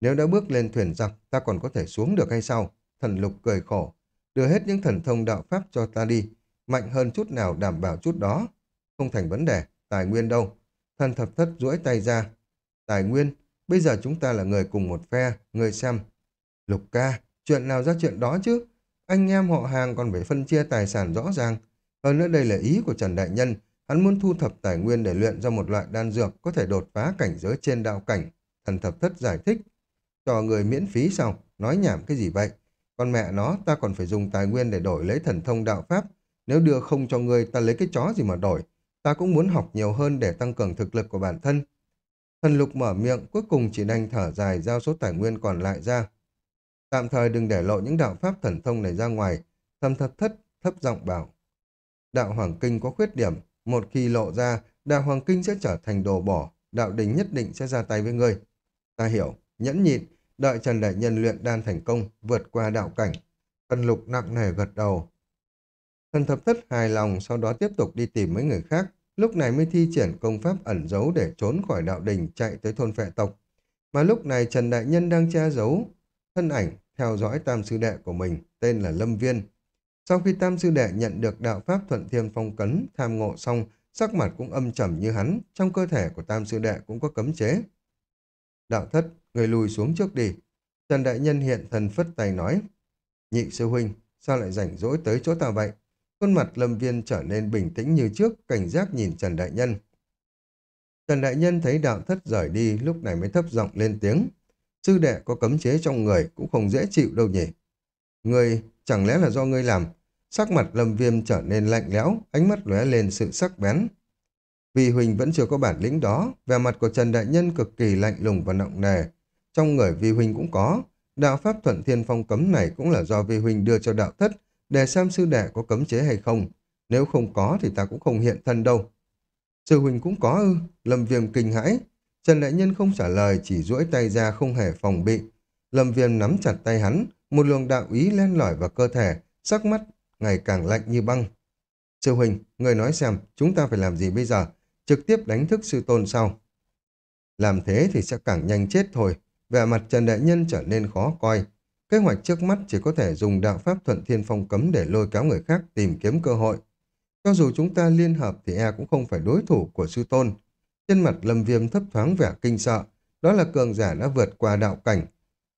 Nếu đã bước lên thuyền giặc, ta còn có thể xuống được hay sao? Thần Lục cười khổ đưa hết những thần thông đạo pháp cho ta đi, mạnh hơn chút nào đảm bảo chút đó. Không thành vấn đề, tài nguyên đâu. Thần thập thất duỗi tay ra. Tài nguyên, bây giờ chúng ta là người cùng một phe, người xem. Lục ca, chuyện nào ra chuyện đó chứ? Anh em họ hàng còn phải phân chia tài sản rõ ràng. Hơn nữa đây là ý của Trần Đại Nhân. Hắn muốn thu thập tài nguyên để luyện ra một loại đan dược có thể đột phá cảnh giới trên đạo cảnh. Thần thập thất giải thích. Cho người miễn phí sao? Nói nhảm cái gì vậy? Con mẹ nó, ta còn phải dùng tài nguyên để đổi lấy thần thông đạo pháp. Nếu đưa không cho ngươi, ta lấy cái chó gì mà đổi. Ta cũng muốn học nhiều hơn để tăng cường thực lực của bản thân. Thần lục mở miệng, cuối cùng chỉ đành thở dài giao số tài nguyên còn lại ra. Tạm thời đừng để lộ những đạo pháp thần thông này ra ngoài. Thâm thật thất, thấp giọng bảo. Đạo Hoàng Kinh có khuyết điểm. Một khi lộ ra, đạo Hoàng Kinh sẽ trở thành đồ bỏ. Đạo đình nhất định sẽ ra tay với ngươi. Ta hiểu, nhẫn nhịn, Đợi Trần Đại Nhân luyện đan thành công, vượt qua đạo cảnh. Thần lục nặng nề gật đầu. Thần thập thất hài lòng, sau đó tiếp tục đi tìm mấy người khác. Lúc này mới thi triển công pháp ẩn giấu để trốn khỏi đạo đình chạy tới thôn phệ tộc. Mà lúc này Trần Đại Nhân đang che giấu thân ảnh theo dõi tam sư đệ của mình, tên là Lâm Viên. Sau khi tam sư đệ nhận được đạo pháp thuận thiên phong cấn, tham ngộ xong, sắc mặt cũng âm trầm như hắn, trong cơ thể của tam sư đệ cũng có cấm chế. Đạo thất, người lùi xuống trước đi. Trần Đại Nhân hiện thần phất tay nói. Nhị sư huynh, sao lại rảnh rỗi tới chỗ ta vậy? Khuôn mặt lâm viên trở nên bình tĩnh như trước, cảnh giác nhìn Trần Đại Nhân. Trần Đại Nhân thấy đạo thất rời đi, lúc này mới thấp giọng lên tiếng. Sư đệ có cấm chế trong người, cũng không dễ chịu đâu nhỉ. Người, chẳng lẽ là do ngươi làm? Sắc mặt lâm viêm trở nên lạnh lẽo, ánh mắt lóe lên sự sắc bén. Vì Huỳnh vẫn chưa có bản lĩnh đó, vẻ mặt của Trần Đại Nhân cực kỳ lạnh lùng và nặng nề. Trong người Vi Huỳnh cũng có, đạo pháp thuận thiên phong cấm này cũng là do Vi Huỳnh đưa cho đạo thất để xem sư đệ có cấm chế hay không. Nếu không có thì ta cũng không hiện thân đâu. Sư Huỳnh cũng có ư, Lâm Viêm kinh hãi. Trần Đại Nhân không trả lời, chỉ duỗi tay ra không hề phòng bị. Lâm Viêm nắm chặt tay hắn, một luồng đạo ý len lỏi vào cơ thể, sắc mắt ngày càng lạnh như băng. Sư Huỳnh, người nói xem, chúng ta phải làm gì bây giờ? trực tiếp đánh thức sư tôn sau. Làm thế thì sẽ càng nhanh chết thôi. Vẻ mặt Trần Đại Nhân trở nên khó coi. Kế hoạch trước mắt chỉ có thể dùng đạo pháp thuận thiên phong cấm để lôi kéo người khác tìm kiếm cơ hội. Cho dù chúng ta liên hợp thì e cũng không phải đối thủ của sư tôn. Trên mặt lâm viêm thấp thoáng vẻ kinh sợ. Đó là cường giả đã vượt qua đạo cảnh.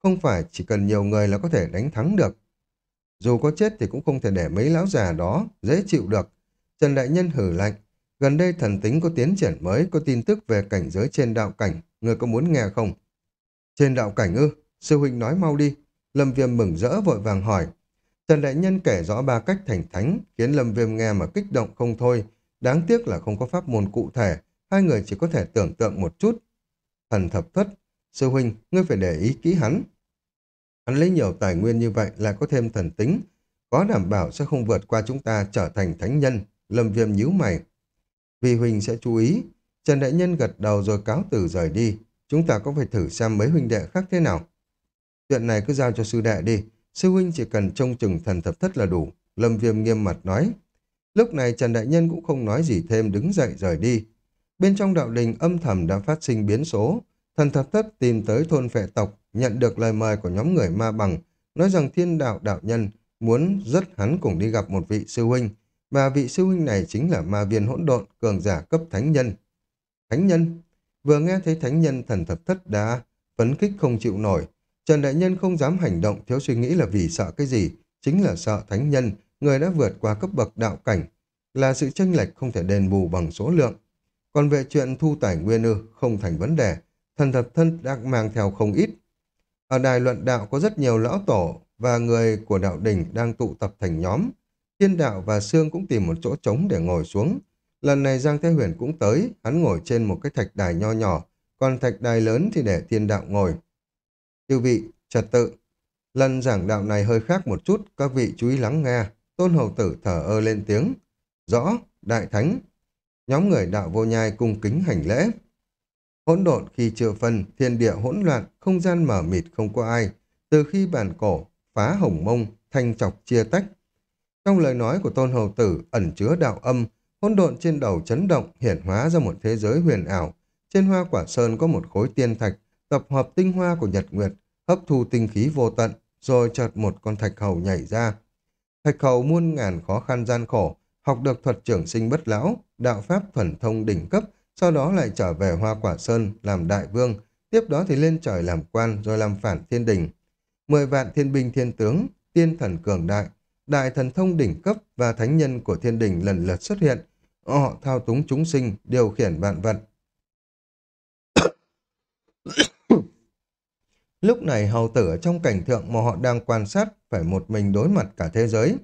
Không phải chỉ cần nhiều người là có thể đánh thắng được. Dù có chết thì cũng không thể để mấy lão già đó dễ chịu được. Trần Đại Nhân hử lạnh. Gần đây thần tính có tiến triển mới, có tin tức về cảnh giới trên đạo cảnh, người có muốn nghe không? Trên đạo cảnh ư? Sư huynh nói mau đi. Lâm Viêm mừng rỡ vội vàng hỏi. Trần Đại Nhân kể rõ ba cách thành thánh, khiến Lâm Viêm nghe mà kích động không thôi. Đáng tiếc là không có pháp môn cụ thể, hai người chỉ có thể tưởng tượng một chút. Thần thập thất, Sư huynh, ngươi phải để ý kỹ hắn. Hắn lấy nhiều tài nguyên như vậy lại có thêm thần tính, có đảm bảo sẽ không vượt qua chúng ta trở thành thánh nhân. Lâm viêm nhíu mày. Vì huynh sẽ chú ý. Trần Đại Nhân gật đầu rồi cáo từ rời đi. Chúng ta có phải thử xem mấy huynh đệ khác thế nào. Chuyện này cứ giao cho sư đệ đi. Sư huynh chỉ cần trông chừng thần thập thất là đủ. Lâm viêm nghiêm mặt nói. Lúc này Trần Đại Nhân cũng không nói gì thêm đứng dậy rời đi. Bên trong đạo đình âm thầm đã phát sinh biến số. Thần thập thất tìm tới thôn phệ tộc, nhận được lời mời của nhóm người ma bằng, nói rằng thiên đạo đạo nhân muốn rất hắn cùng đi gặp một vị sư huynh, và vị sư huynh này chính là ma viên hỗn độn, cường giả cấp thánh nhân. Thánh nhân? Vừa nghe thấy thánh nhân thần thập thất đã phấn kích không chịu nổi. Trần Đại Nhân không dám hành động thiếu suy nghĩ là vì sợ cái gì, chính là sợ thánh nhân, người đã vượt qua cấp bậc đạo cảnh, là sự chênh lệch không thể đền bù bằng số lượng. Còn về chuyện thu tài nguyên ư, không thành vấn đề, thần thập thân đang mang theo không ít. Ở đài luận đạo có rất nhiều lão tổ và người của đạo đình đang tụ tập thành nhóm. Thiên đạo và Sương cũng tìm một chỗ trống để ngồi xuống. Lần này Giang Thế Huyền cũng tới, hắn ngồi trên một cái thạch đài nho nhỏ, còn thạch đài lớn thì để thiên đạo ngồi. Chư vị, trật tự. Lần giảng đạo này hơi khác một chút, các vị chú ý lắng nghe. Tôn hầu tử thở ơ lên tiếng. Rõ, đại thánh. Nhóm người đạo vô nhai cung kính hành lễ. Hỗn độn khi chưa phân, thiên địa hỗn loạn, không gian mở mịt không có ai. Từ khi bản cổ, phá hồng mông, thanh chọc chia tách. Trong lời nói của tôn hầu tử ẩn chứa đạo âm, hỗn độn trên đầu chấn động hiển hóa ra một thế giới huyền ảo. Trên hoa quả sơn có một khối tiên thạch, tập hợp tinh hoa của nhật nguyệt, hấp thu tinh khí vô tận, rồi chợt một con thạch hầu nhảy ra. Thạch hầu muôn ngàn khó khăn gian khổ, học được thuật trưởng sinh bất lão, đạo pháp thuần thông đỉnh cấp, sau đó lại trở về Hoa Quả Sơn làm đại vương, tiếp đó thì lên trời làm quan rồi làm phản thiên đình. Mười vạn thiên binh thiên tướng, tiên thần cường đại, đại thần thông đỉnh cấp và thánh nhân của thiên đình lần lượt xuất hiện. Họ thao túng chúng sinh, điều khiển vạn vật. Lúc này hầu tử ở trong cảnh thượng mà họ đang quan sát phải một mình đối mặt cả thế giới.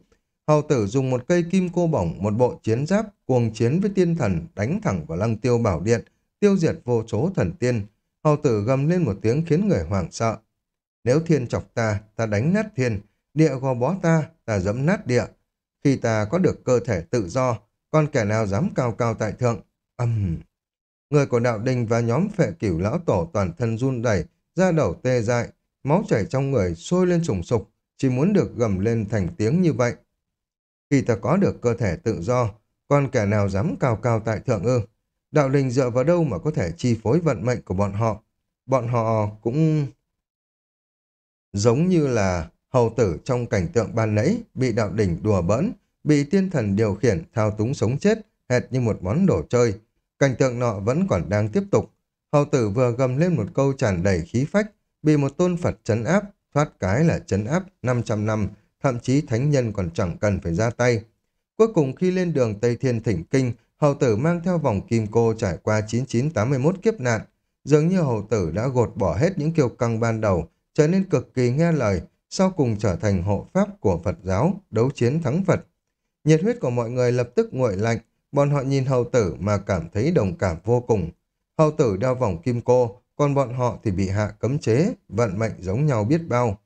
Hầu tử dùng một cây kim cô bổng, một bộ chiến giáp, cuồng chiến với tiên thần, đánh thẳng vào lăng tiêu bảo điện, tiêu diệt vô số thần tiên. Hầu tử gầm lên một tiếng khiến người hoảng sợ. Nếu thiên chọc ta, ta đánh nát thiên, địa gò bó ta, ta dẫm nát địa. Khi ta có được cơ thể tự do, còn kẻ nào dám cao cao tại thượng? Âm... Người của đạo đình và nhóm phệ cửu lão tổ toàn thân run đẩy, da đầu tê dại, máu chảy trong người sôi lên sùng sục, chỉ muốn được gầm lên thành tiếng như vậy. Khi ta có được cơ thể tự do, còn kẻ nào dám cao cao tại thượng ư? Đạo đình dựa vào đâu mà có thể chi phối vận mệnh của bọn họ? Bọn họ cũng giống như là hầu tử trong cảnh tượng ban nãy bị đạo đỉnh đùa bỡn, bị tiên thần điều khiển thao túng sống chết, hệt như một món đồ chơi. Cảnh tượng nọ vẫn còn đang tiếp tục. Hầu tử vừa gầm lên một câu tràn đầy khí phách, bị một tôn Phật chấn áp, thoát cái là chấn áp 500 năm, thậm chí thánh nhân còn chẳng cần phải ra tay. Cuối cùng khi lên đường Tây Thiên Thỉnh Kinh, hầu tử mang theo vòng kim cô trải qua 9981 kiếp nạn. Dường như hầu tử đã gột bỏ hết những kiêu căng ban đầu, trở nên cực kỳ nghe lời, sau cùng trở thành hộ pháp của Phật giáo, đấu chiến thắng Phật. Nhiệt huyết của mọi người lập tức nguội lạnh, bọn họ nhìn hầu tử mà cảm thấy đồng cảm vô cùng. Hầu tử đeo vòng kim cô, còn bọn họ thì bị hạ cấm chế, vận mệnh giống nhau biết bao.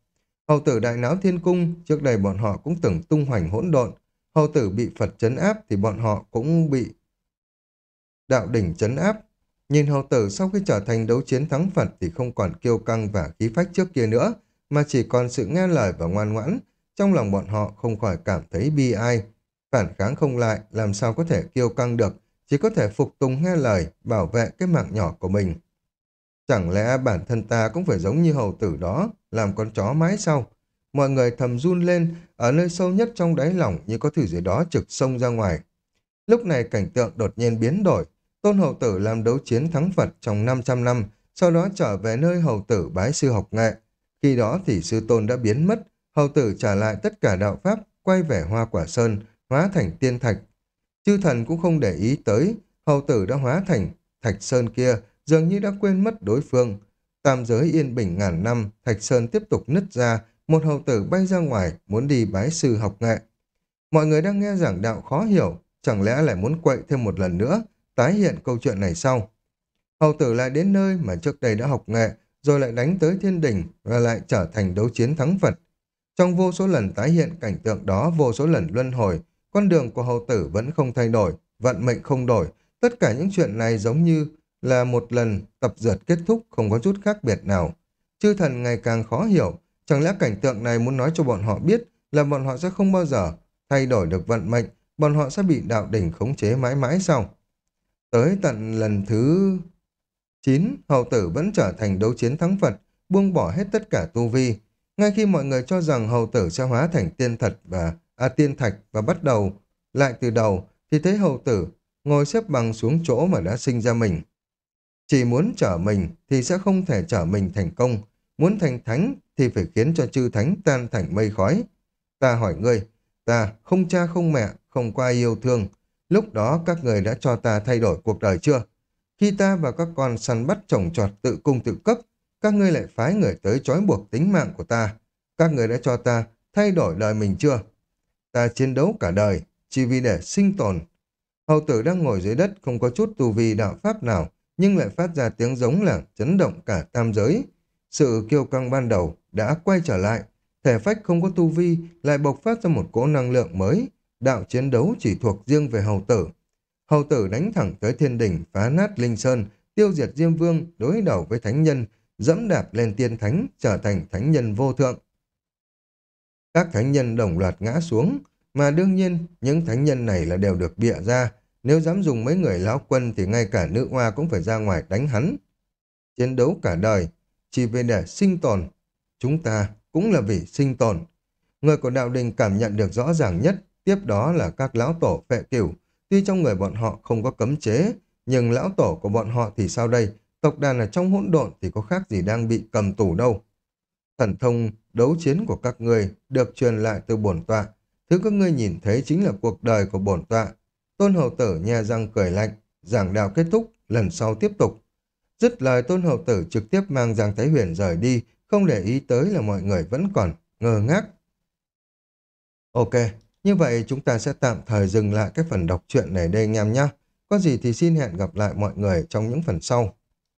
Hầu tử đại náo thiên cung, trước đây bọn họ cũng từng tung hoành hỗn độn. Hầu tử bị Phật chấn áp thì bọn họ cũng bị đạo đỉnh chấn áp. Nhìn hầu tử sau khi trở thành đấu chiến thắng Phật thì không còn kiêu căng và khí phách trước kia nữa, mà chỉ còn sự nghe lời và ngoan ngoãn. Trong lòng bọn họ không khỏi cảm thấy bi ai. Phản kháng không lại, làm sao có thể kiêu căng được, chỉ có thể phục tùng nghe lời, bảo vệ cái mạng nhỏ của mình. Chẳng lẽ bản thân ta cũng phải giống như hầu tử đó, làm con chó mái sau? Mọi người thầm run lên, ở nơi sâu nhất trong đáy lòng như có thứ gì đó trực sông ra ngoài. Lúc này cảnh tượng đột nhiên biến đổi. Tôn hậu tử làm đấu chiến thắng Phật trong 500 năm, sau đó trở về nơi hầu tử bái sư học nghệ. Khi đó thì sư tôn đã biến mất, hầu tử trả lại tất cả đạo Pháp, quay về hoa quả sơn, hóa thành tiên thạch. Chư thần cũng không để ý tới, hầu tử đã hóa thành thạch sơn kia, dường như đã quên mất đối phương. Tam giới yên bình ngàn năm, Thạch Sơn tiếp tục nứt ra, một hầu tử bay ra ngoài, muốn đi bái sư học nghệ. Mọi người đang nghe giảng đạo khó hiểu, chẳng lẽ lại muốn quậy thêm một lần nữa, tái hiện câu chuyện này sau. Hầu tử lại đến nơi mà trước đây đã học nghệ, rồi lại đánh tới thiên đình và lại trở thành đấu chiến thắng Phật. Trong vô số lần tái hiện cảnh tượng đó, vô số lần luân hồi, con đường của hầu tử vẫn không thay đổi, vận mệnh không đổi. Tất cả những chuyện này giống như là một lần tập dượt kết thúc không có chút khác biệt nào. Chư thần ngày càng khó hiểu, chẳng lẽ cảnh tượng này muốn nói cho bọn họ biết là bọn họ sẽ không bao giờ thay đổi được vận mệnh, bọn họ sẽ bị đạo đỉnh khống chế mãi mãi sao? Tới tận lần thứ 9, hầu tử vẫn trở thành đấu chiến thắng Phật, buông bỏ hết tất cả tu vi. Ngay khi mọi người cho rằng hầu tử sẽ hóa thành tiên thật và à, tiên thạch và bắt đầu lại từ đầu, thì thấy hầu tử ngồi xếp bằng xuống chỗ mà đã sinh ra mình. Chỉ muốn trở mình thì sẽ không thể trở mình thành công, muốn thành thánh thì phải khiến cho chư thánh tan thành mây khói. Ta hỏi ngươi, ta không cha không mẹ, không có ai yêu thương, lúc đó các người đã cho ta thay đổi cuộc đời chưa? Khi ta và các con săn bắt trồng trọt tự cung tự cấp, các ngươi lại phái người tới trói buộc tính mạng của ta. Các người đã cho ta thay đổi đời mình chưa? Ta chiến đấu cả đời, chỉ vì để sinh tồn. Hầu tử đang ngồi dưới đất không có chút tu vi đạo pháp nào, nhưng lại phát ra tiếng giống là chấn động cả tam giới. Sự kiêu căng ban đầu đã quay trở lại, thể phách không có tu vi lại bộc phát ra một cỗ năng lượng mới, đạo chiến đấu chỉ thuộc riêng về hầu tử. Hầu tử đánh thẳng tới thiên đỉnh, phá nát linh sơn, tiêu diệt Diêm Vương, đối đầu với thánh nhân, dẫm đạp lên tiên thánh, trở thành thánh nhân vô thượng. Các thánh nhân đồng loạt ngã xuống, mà đương nhiên những thánh nhân này là đều được bịa ra, nếu dám dùng mấy người lão quân thì ngay cả nữ hoa cũng phải ra ngoài đánh hắn. Chiến đấu cả đời, chỉ vì để sinh tồn. Chúng ta cũng là vì sinh tồn. Người của đạo đình cảm nhận được rõ ràng nhất, tiếp đó là các lão tổ phệ cửu. Tuy trong người bọn họ không có cấm chế, nhưng lão tổ của bọn họ thì sao đây? Tộc đàn ở trong hỗn độn thì có khác gì đang bị cầm tù đâu. Thần thông đấu chiến của các ngươi được truyền lại từ bổn tọa. Thứ các ngươi nhìn thấy chính là cuộc đời của bổn tọa. Tôn hậu tử nhe răng cười lạnh, giảng đạo kết thúc, lần sau tiếp tục. Dứt lời tôn hậu tử trực tiếp mang Giang Thái Huyền rời đi, không để ý tới là mọi người vẫn còn ngơ ngác. Ok, như vậy chúng ta sẽ tạm thời dừng lại cái phần đọc truyện này đây anh em nhé. Có gì thì xin hẹn gặp lại mọi người trong những phần sau.